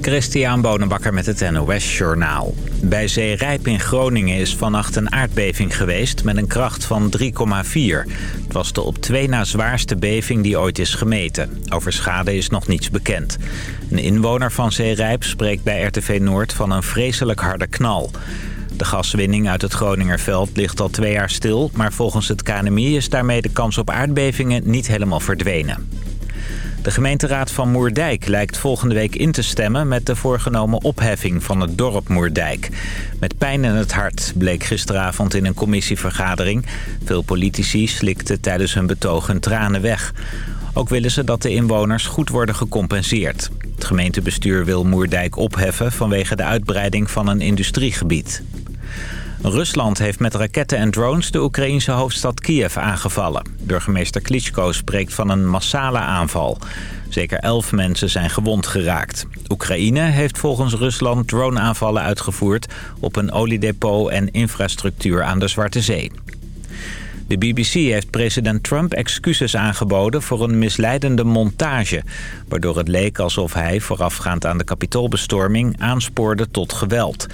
Christian Bonenbakker met het NOS Journaal. Bij Zeerijp in Groningen is vannacht een aardbeving geweest met een kracht van 3,4. Het was de op twee na zwaarste beving die ooit is gemeten. Over schade is nog niets bekend. Een inwoner van Zeerijp spreekt bij RTV Noord van een vreselijk harde knal. De gaswinning uit het Groningerveld ligt al twee jaar stil... maar volgens het KNMI is daarmee de kans op aardbevingen niet helemaal verdwenen. De gemeenteraad van Moerdijk lijkt volgende week in te stemmen... met de voorgenomen opheffing van het dorp Moerdijk. Met pijn in het hart bleek gisteravond in een commissievergadering. Veel politici slikten tijdens hun betoog hun tranen weg. Ook willen ze dat de inwoners goed worden gecompenseerd. Het gemeentebestuur wil Moerdijk opheffen vanwege de uitbreiding van een industriegebied. Rusland heeft met raketten en drones de Oekraïnse hoofdstad Kiev aangevallen. Burgemeester Klitschko spreekt van een massale aanval. Zeker elf mensen zijn gewond geraakt. Oekraïne heeft volgens Rusland droneaanvallen uitgevoerd... op een oliedepot en infrastructuur aan de Zwarte Zee. De BBC heeft president Trump excuses aangeboden voor een misleidende montage... waardoor het leek alsof hij, voorafgaand aan de kapitoolbestorming... aanspoorde tot geweld.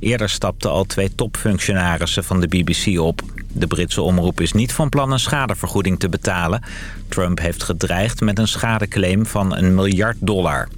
Eerder stapten al twee topfunctionarissen van de BBC op. De Britse omroep is niet van plan een schadevergoeding te betalen. Trump heeft gedreigd met een schadeclaim van een miljard dollar.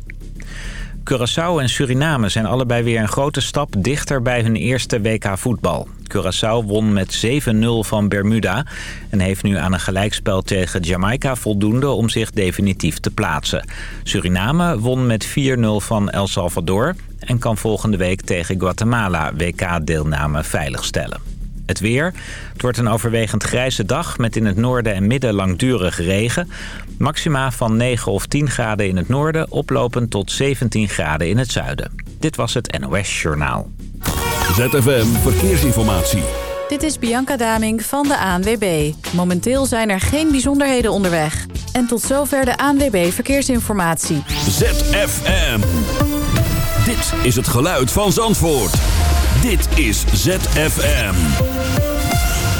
Curaçao en Suriname zijn allebei weer een grote stap dichter bij hun eerste WK voetbal. Curaçao won met 7-0 van Bermuda en heeft nu aan een gelijkspel tegen Jamaica voldoende om zich definitief te plaatsen. Suriname won met 4-0 van El Salvador en kan volgende week tegen Guatemala WK-deelname veiligstellen. Het weer. Het wordt een overwegend grijze dag met in het noorden en midden langdurig regen. Maxima van 9 of 10 graden in het noorden, oplopend tot 17 graden in het zuiden. Dit was het NOS Journaal. ZFM Verkeersinformatie. Dit is Bianca Daming van de ANWB. Momenteel zijn er geen bijzonderheden onderweg. En tot zover de ANWB Verkeersinformatie. ZFM. Dit is het geluid van Zandvoort. Dit is ZFM.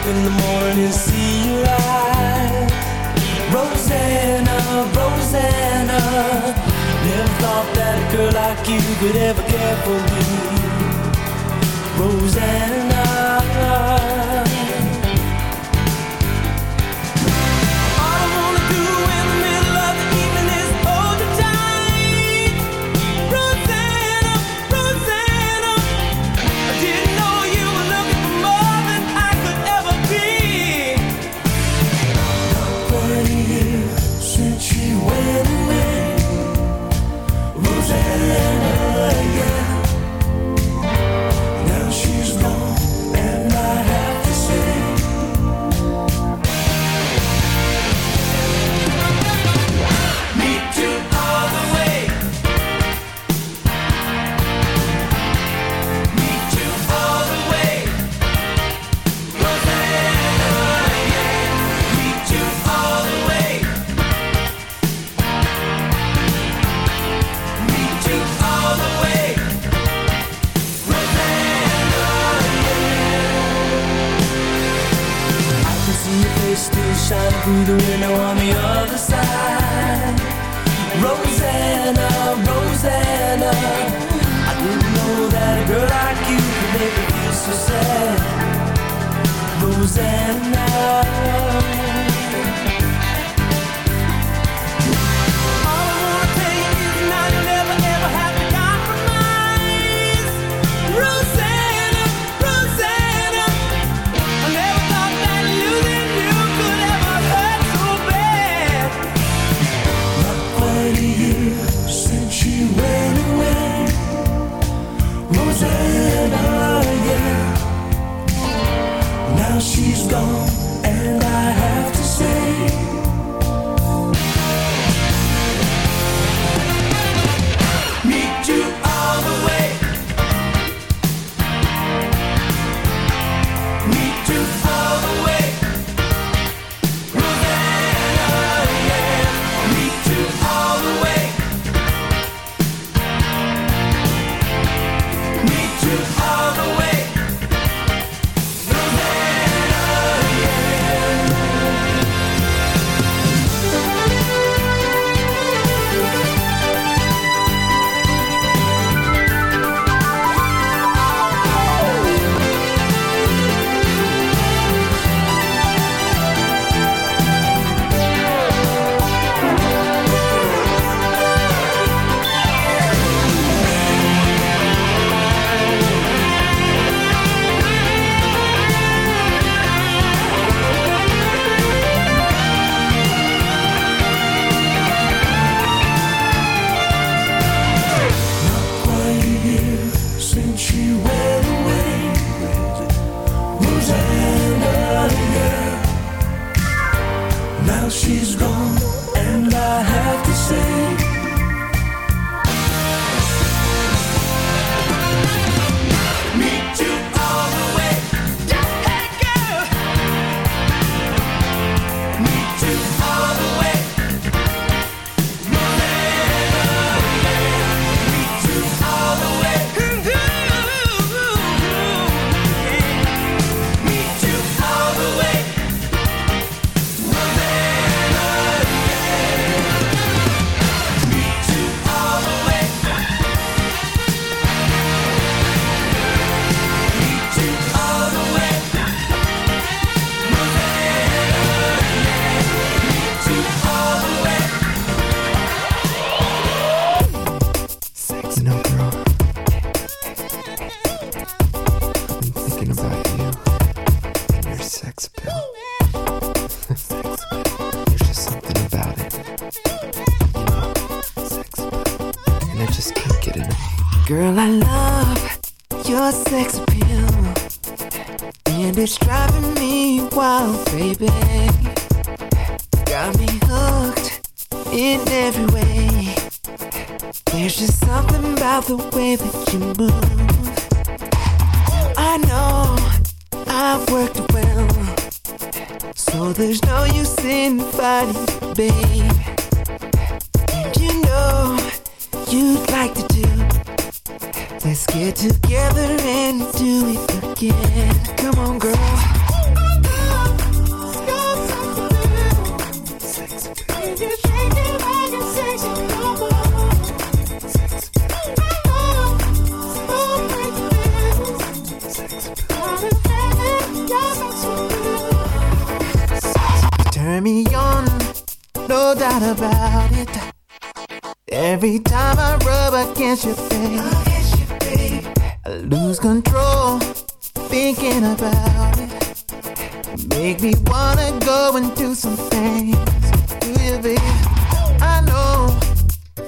up in the morning, see you rise. Rosanna, Rosanna, never thought that a girl like you could ever care for me. Rosanna.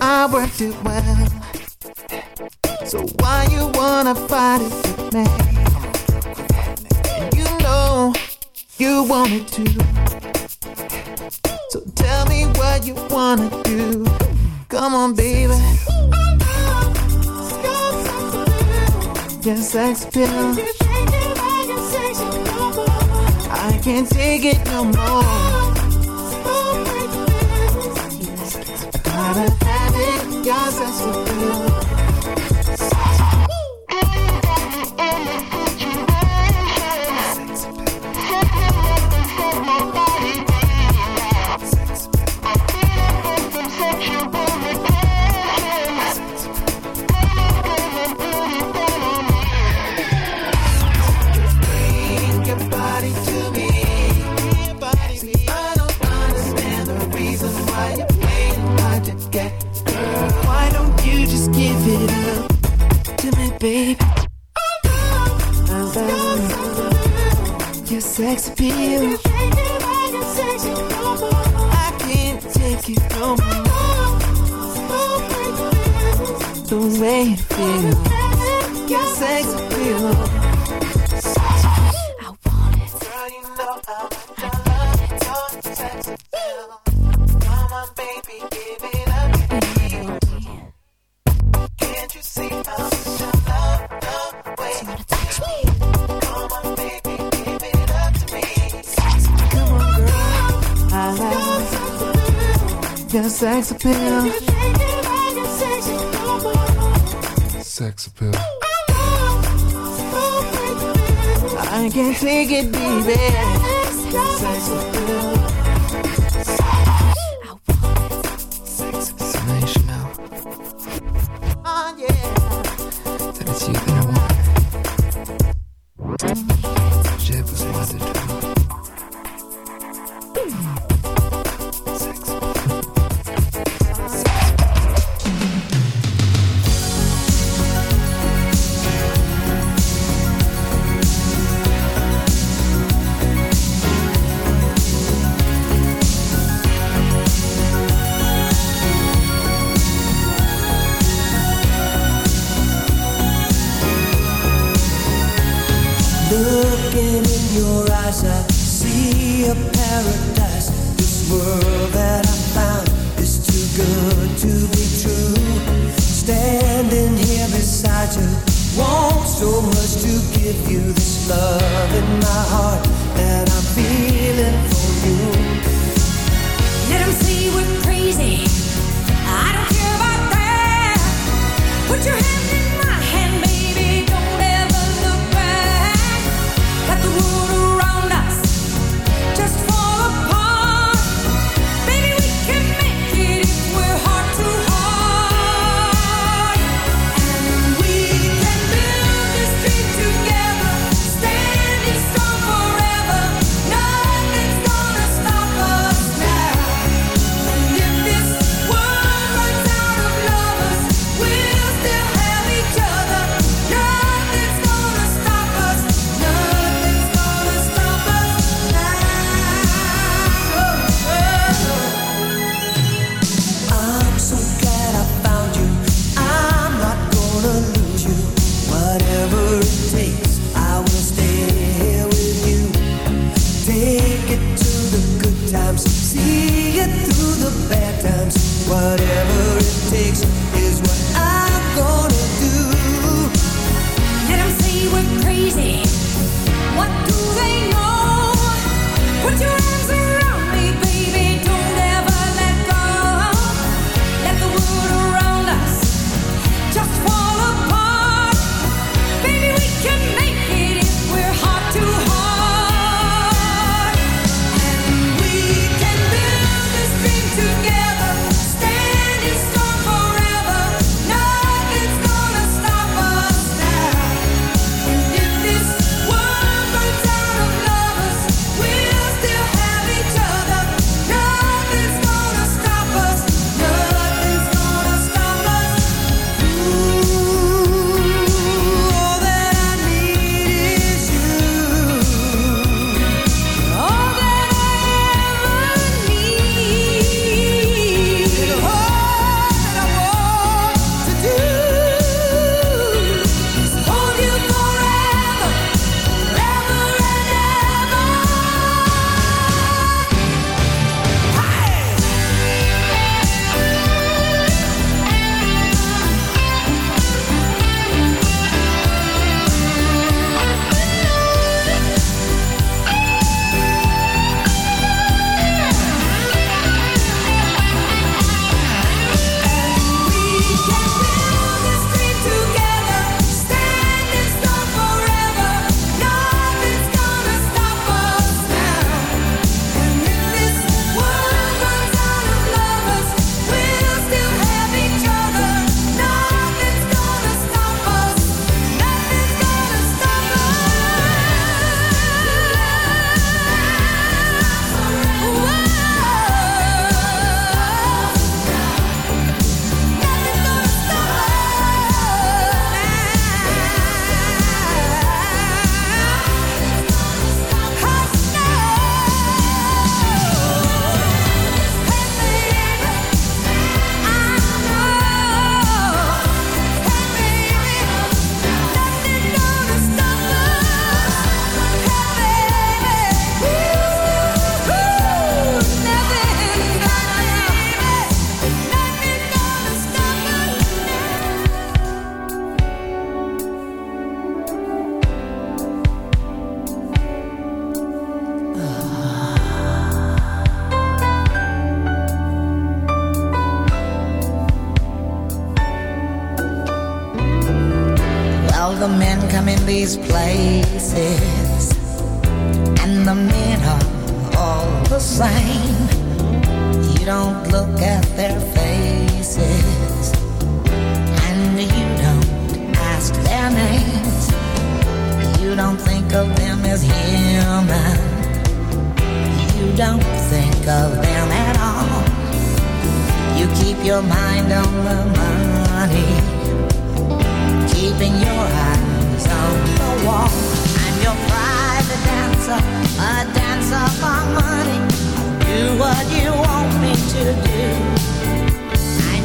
I worked it well. So why you wanna fight it with me? You know you wanted to. So tell me what you wanna do. Come on, baby. Your sex pill. I can't take it no more. I gotta casa sofreu. disappear I can't take it, baby. Sex,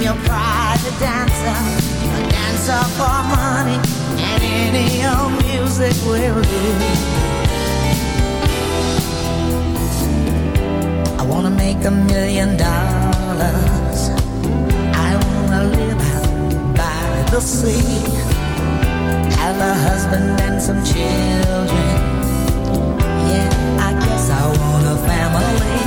your private dancer, a dancer for money, and any old music will do. I wanna make a million dollars. I wanna live by the sea. Have a husband and some children. Yeah, I guess I want a family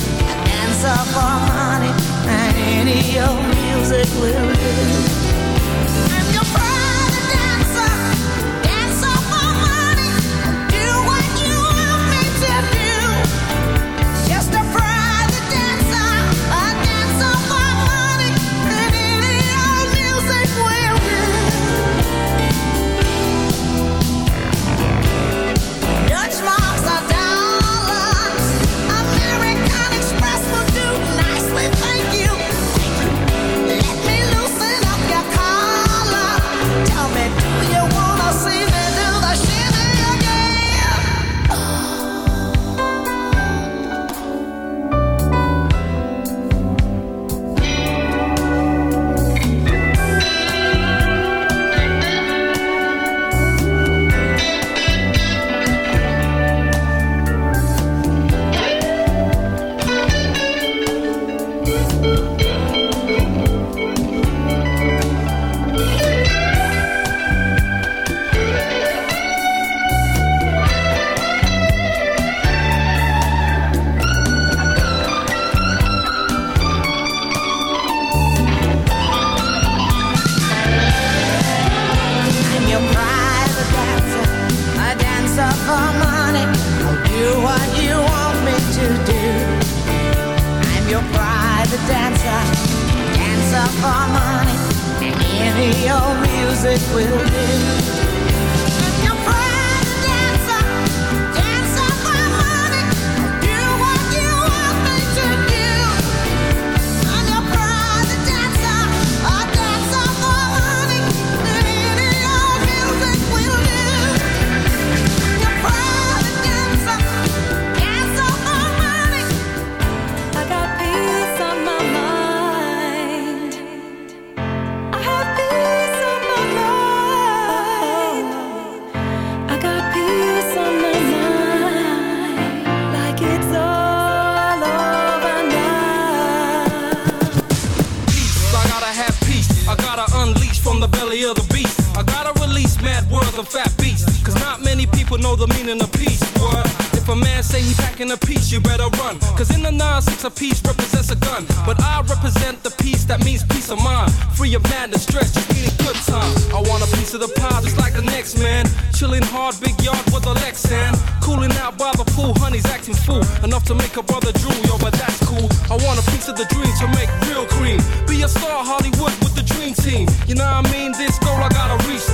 It's our money, and any old music will do.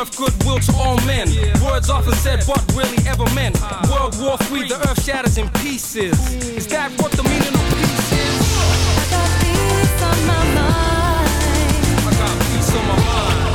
birth goodwill to all men. Words often said, but really ever meant. World War III, the earth shatters in pieces. Is that what the meaning of peace is? I got peace on my mind. I got peace on my mind.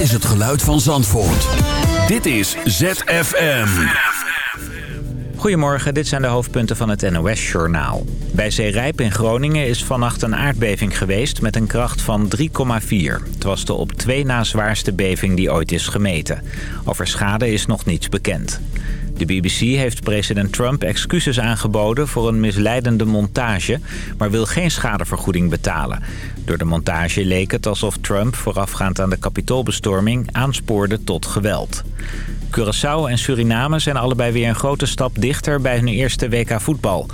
Is het geluid van Zandvoort. Dit is ZFM. Goedemorgen, dit zijn de hoofdpunten van het NOS-journaal. Bij Zeerijp in Groningen is vannacht een aardbeving geweest met een kracht van 3,4. Het was de op twee na zwaarste beving die ooit is gemeten. Over schade is nog niets bekend. De BBC heeft president Trump excuses aangeboden voor een misleidende montage... maar wil geen schadevergoeding betalen. Door de montage leek het alsof Trump voorafgaand aan de kapitoolbestorming aanspoorde tot geweld. Curaçao en Suriname zijn allebei weer een grote stap dichter bij hun eerste WK voetbal.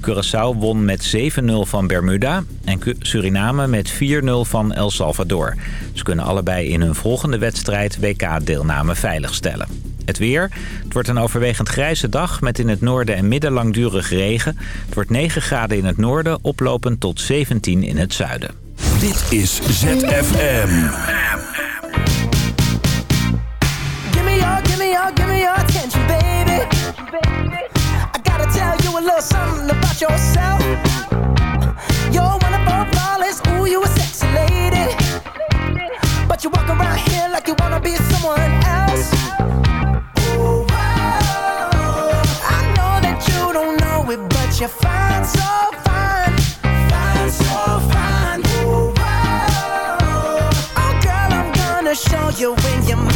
Curaçao won met 7-0 van Bermuda en Suriname met 4-0 van El Salvador. Ze kunnen allebei in hun volgende wedstrijd WK-deelname veiligstellen. Het weer. Het wordt een overwegend grijze dag met in het noorden en midden langdurig regen. Het wordt 9 graden in het noorden, oplopend tot 17 in het zuiden. Dit is ZFM. Give me your, give me your, give me your attention, baby. I gotta tell you a little something about yourself. You're one of our flawless, ooh, you a sexy lady. But you walk around here like you wanna be someone else. You're fine, so fine. So fine. Oh, girl, I'm gonna show you when you're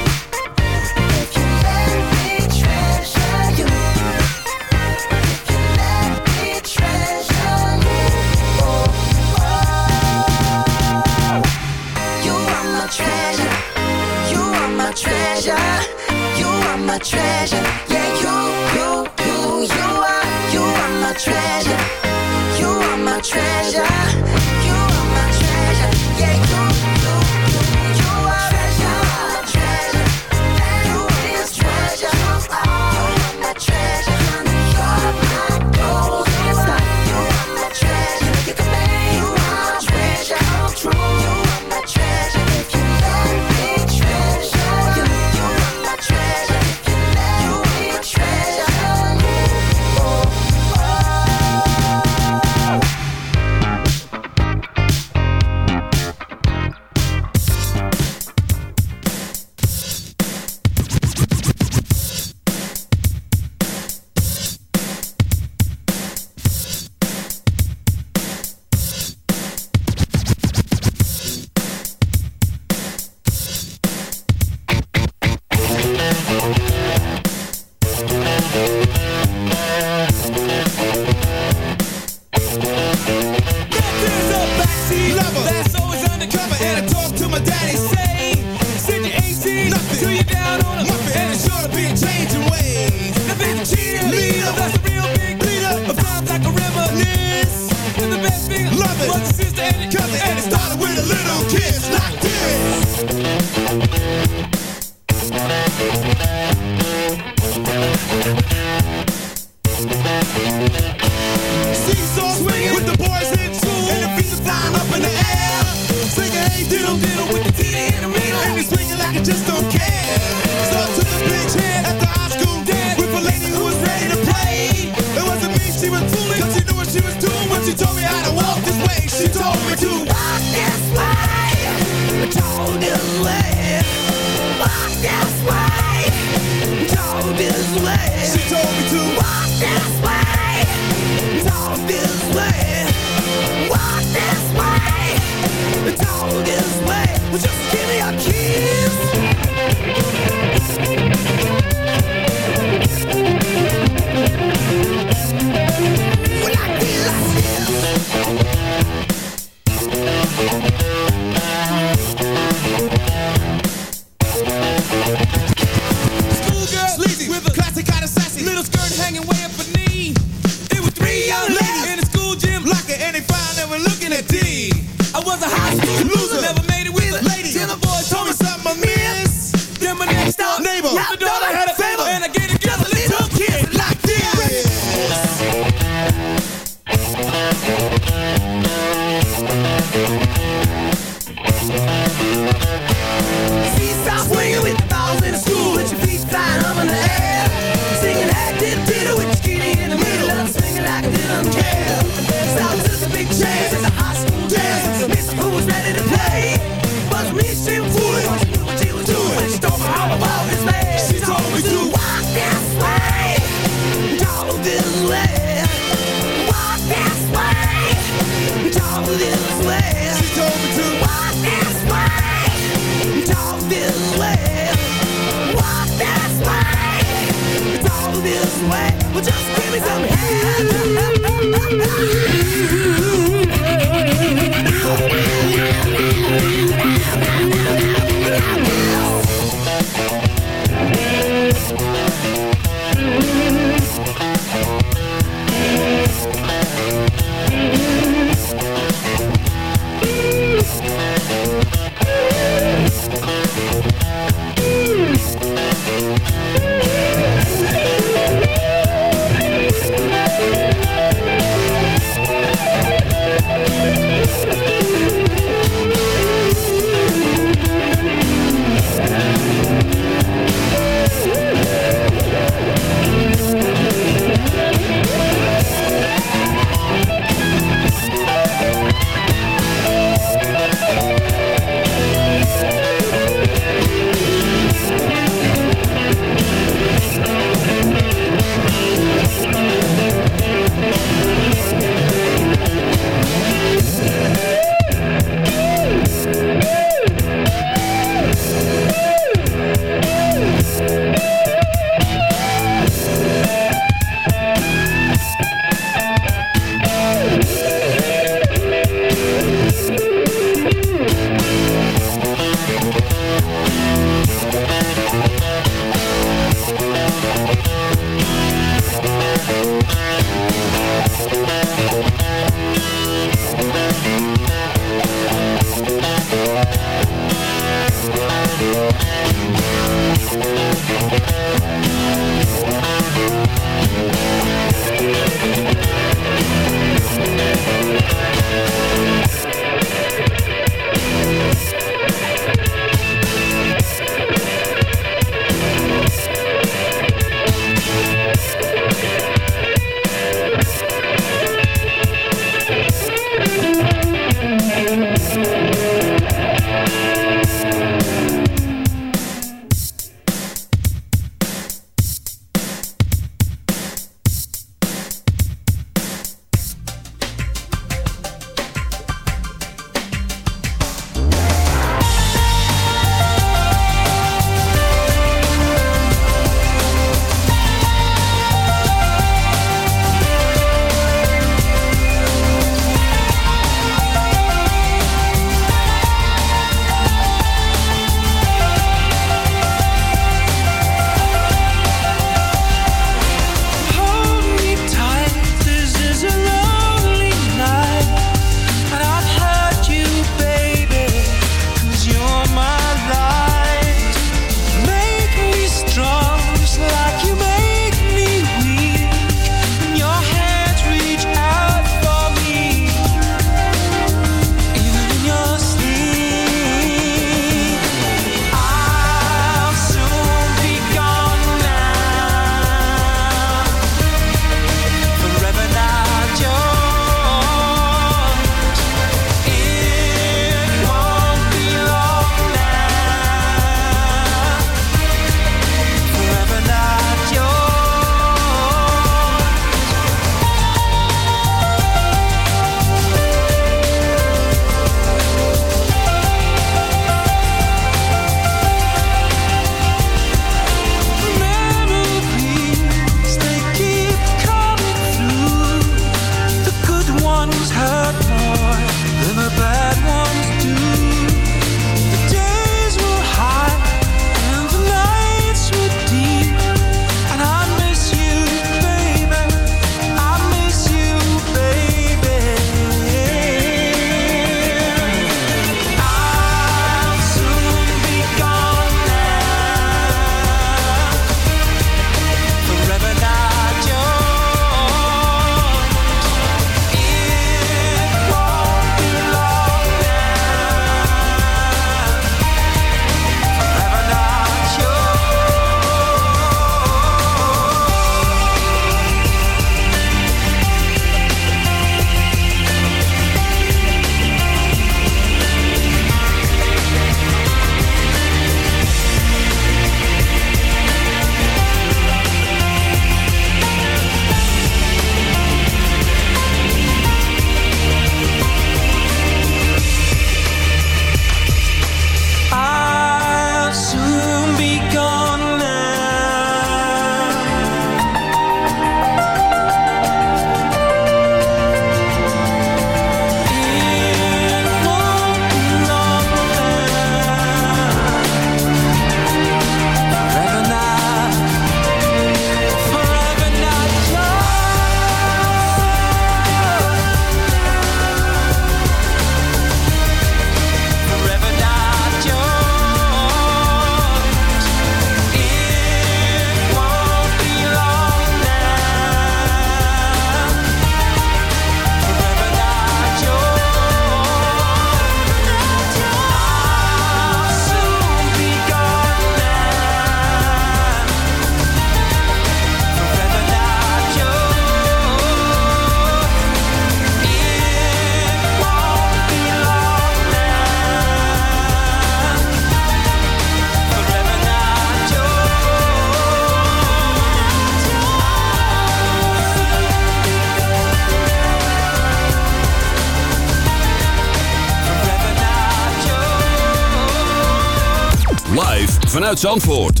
Zandvoort.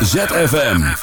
ZFM.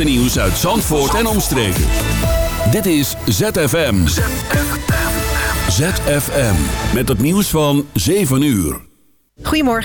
Laatste nieuws uit Zandvoort en omstreken. Dit is ZFM. ZFM. Met het nieuws van 7 uur. Goedemorgen.